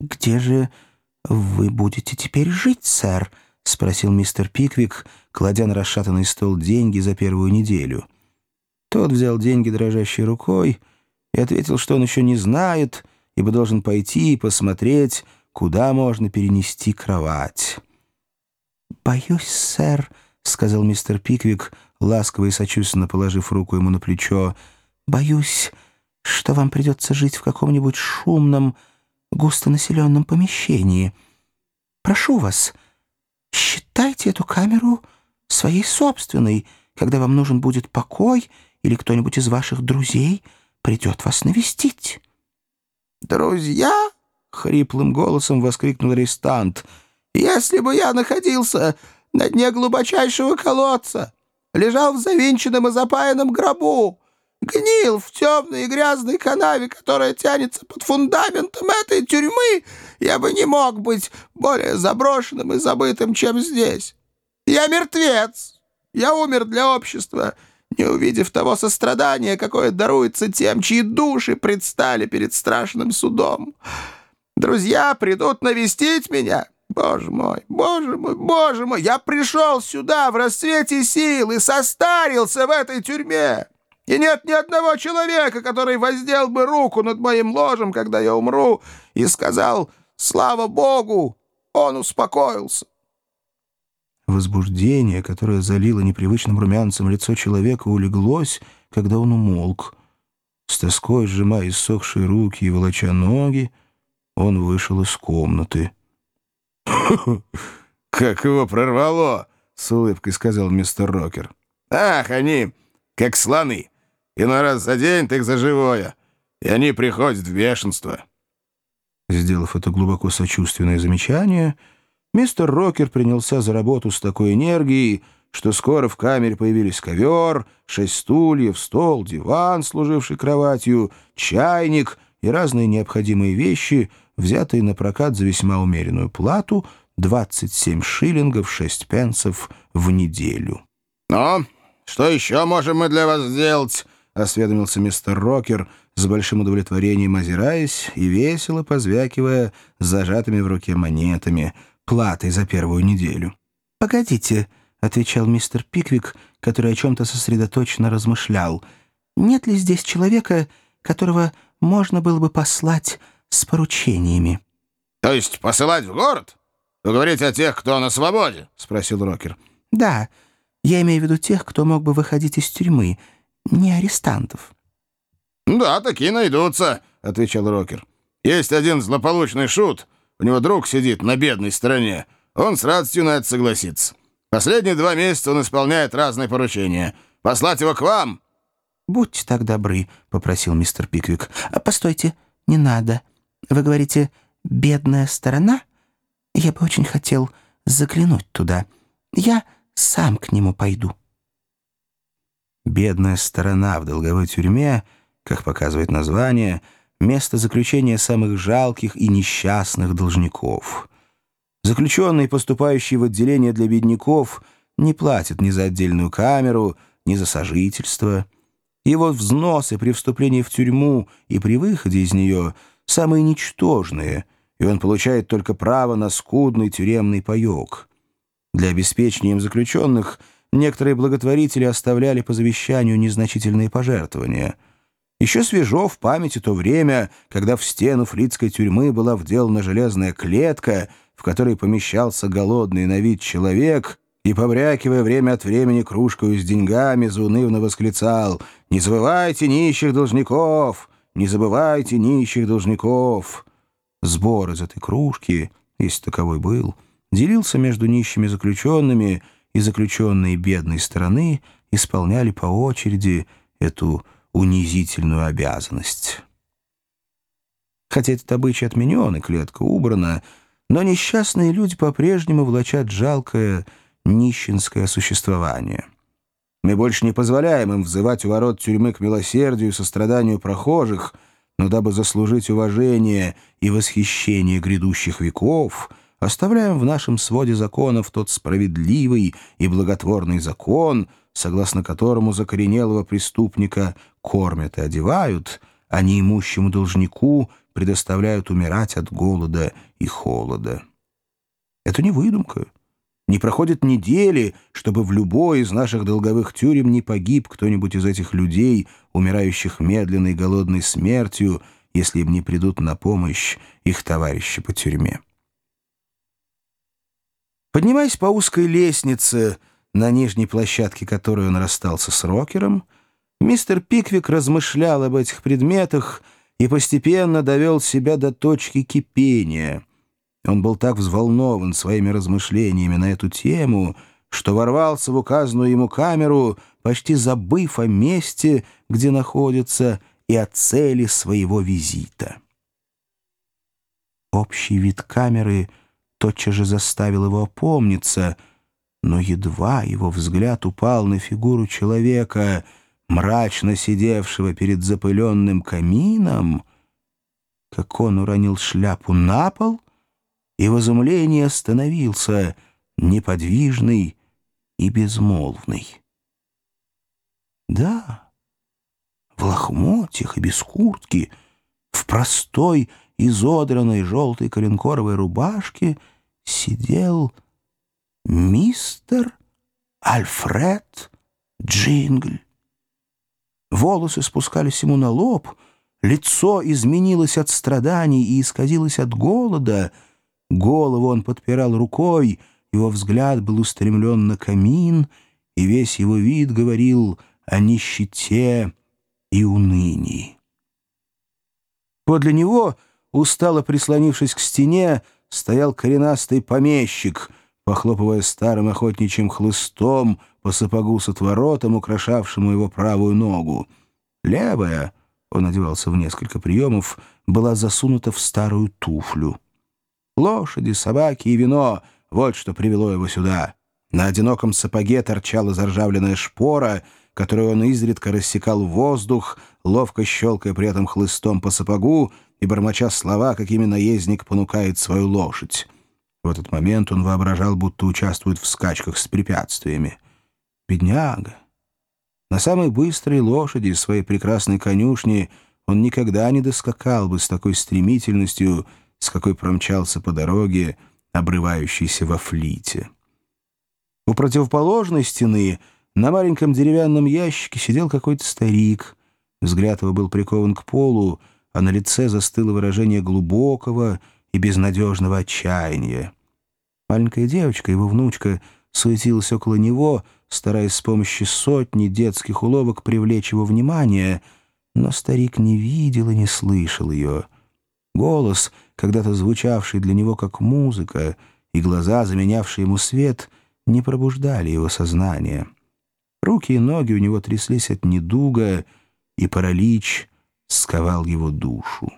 «Где же вы будете теперь жить, сэр?» — спросил мистер Пиквик, кладя на расшатанный стол деньги за первую неделю. Тот взял деньги дрожащей рукой и ответил, что он еще не знает, ибо должен пойти и посмотреть, куда можно перенести кровать. «Боюсь, сэр», — сказал мистер Пиквик, ласково и сочувственно положив руку ему на плечо, «боюсь, что вам придется жить в каком-нибудь шумном, густонаселенном помещении. Прошу вас, считайте эту камеру своей собственной, когда вам нужен будет покой или кто-нибудь из ваших друзей придет вас навестить». «Друзья?» — хриплым голосом воскликнул арестант. «Если бы я находился на дне глубочайшего колодца, лежал в завинченном и запаянном гробу, гнил в темной и грязной канаве, которая тянется под фундаментом этой тюрьмы, я бы не мог быть более заброшенным и забытым, чем здесь. Я мертвец. Я умер для общества, не увидев того сострадания, какое даруется тем, чьи души предстали перед страшным судом. Друзья придут навестить меня. Боже мой, боже мой, боже мой, я пришел сюда в расцвете сил и состарился в этой тюрьме. И нет ни одного человека, который воздел бы руку над моим ложем, когда я умру, и сказал «Слава Богу!» Он успокоился. Возбуждение, которое залило непривычным румянцем лицо человека, улеглось, когда он умолк. С тоской сжимая иссохшие руки и волоча ноги, он вышел из комнаты. «Как его прорвало!» — с улыбкой сказал мистер Рокер. «Ах, они, как слоны! Иной раз за день, так за живое, и они приходят в бешенство». Сделав это глубоко сочувственное замечание, — Мистер Рокер принялся за работу с такой энергией, что скоро в камере появились ковер, шесть стульев, стол, диван, служивший кроватью, чайник и разные необходимые вещи, взятые на прокат за весьма умеренную плату 27 шиллингов 6 пенсов в неделю. «Ну, что еще можем мы для вас сделать?» — осведомился мистер Рокер, с большим удовлетворением озираясь и весело позвякивая зажатыми в руке монетами — платой за первую неделю. «Погодите», — отвечал мистер Пиквик, который о чем-то сосредоточенно размышлял. «Нет ли здесь человека, которого можно было бы послать с поручениями?» «То есть посылать в город? Вы говорите о тех, кто на свободе?» — спросил Рокер. «Да, я имею в виду тех, кто мог бы выходить из тюрьмы, не арестантов». «Да, такие найдутся», — отвечал Рокер. «Есть один злополучный шут, у него друг сидит на бедной стороне. Он с радостью на это согласится. Последние два месяца он исполняет разные поручения. Послать его к вам?» «Будьте так добры», — попросил мистер Пиквик. А «Постойте, не надо. Вы говорите, бедная сторона? Я бы очень хотел заглянуть туда. Я сам к нему пойду». Бедная сторона в долговой тюрьме, как показывает название — место заключения самых жалких и несчастных должников. Заключенный, поступающий в отделение для бедняков, не платит ни за отдельную камеру, ни за сожительство. Его взносы при вступлении в тюрьму и при выходе из нее самые ничтожные, и он получает только право на скудный тюремный паек. Для обеспечения им заключенных некоторые благотворители оставляли по завещанию незначительные пожертвования — еще свежо в памяти то время, когда в стену флицкой тюрьмы была вделана железная клетка, в которой помещался голодный на вид человек и, побрякивая время от времени кружкою с деньгами, заунывно восклицал «Не забывайте нищих должников! Не забывайте нищих должников!» Сбор из этой кружки, если таковой был, делился между нищими заключенными, и заключенные бедной стороны исполняли по очереди эту унизительную обязанность. Хотя этот обычай отменен и клетка убрана, но несчастные люди по-прежнему влачат жалкое нищенское существование. Мы больше не позволяем им взывать у ворот тюрьмы к милосердию и состраданию прохожих, но дабы заслужить уважение и восхищение грядущих веков, оставляем в нашем своде законов тот справедливый и благотворный закон — согласно которому закоренелого преступника кормят и одевают, а неимущему должнику предоставляют умирать от голода и холода. Это не выдумка. Не проходит недели, чтобы в любой из наших долговых тюрем не погиб кто-нибудь из этих людей, умирающих медленной голодной смертью, если им не придут на помощь их товарищи по тюрьме. Поднимаясь по узкой лестнице, на нижней площадке которой он расстался с Рокером, мистер Пиквик размышлял об этих предметах и постепенно довел себя до точки кипения — он был так взволнован своими размышлениями на эту тему, что ворвался в указанную ему камеру, почти забыв о месте, где находится, и о цели своего визита. Общий вид камеры тотчас же заставил его опомниться, но едва его взгляд упал на фигуру человека, мрачно сидевшего перед запыленным камином, как он уронил шляпу на пол — и в изумлении остановился, неподвижный и безмолвный. Да, в лохмотьях и без куртки, в простой изодранной желтой коленкоровой рубашке сидел мистер Альфред Джингль. Волосы спускались ему на лоб, лицо изменилось от страданий и исказилось от голода — Голову он подпирал рукой, его взгляд был устремлен на камин, и весь его вид говорил о нищете и унынии. Подле него, устало прислонившись к стене, стоял коренастый помещик, похлопывая старым охотничьим хлыстом по сапогу с отворотом, украшавшему его правую ногу. Левая, он одевался в несколько приемов, была засунута в старую туфлю. Лошади, собаки и вино — вот что привело его сюда. На одиноком сапоге торчала заржавленная шпора, которую он изредка рассекал воздух, ловко щелкая при этом хлыстом по сапогу и бормоча слова, какими наездник понукает свою лошадь. В этот момент он воображал, будто участвует в скачках с препятствиями. Бедняга! На самой быстрой лошади из своей прекрасной конюшни он никогда не доскакал бы с такой стремительностью, с какой промчался по дороге, обрывающейся во флите. У противоположной стены на маленьком деревянном ящике сидел какой-то старик. Взгляд его был прикован к полу, а на лице застыло выражение глубокого и безнадежного отчаяния. Маленькая девочка, его внучка, суетилась около него, стараясь с помощью сотни детских уловок привлечь его внимание, но старик не видел и не слышал ее — Голос, когда-то звучавший для него как музыка, и глаза, заменявшие ему свет, не пробуждали его сознание. Руки и ноги у него тряслись от недуга, и паралич сковал его душу.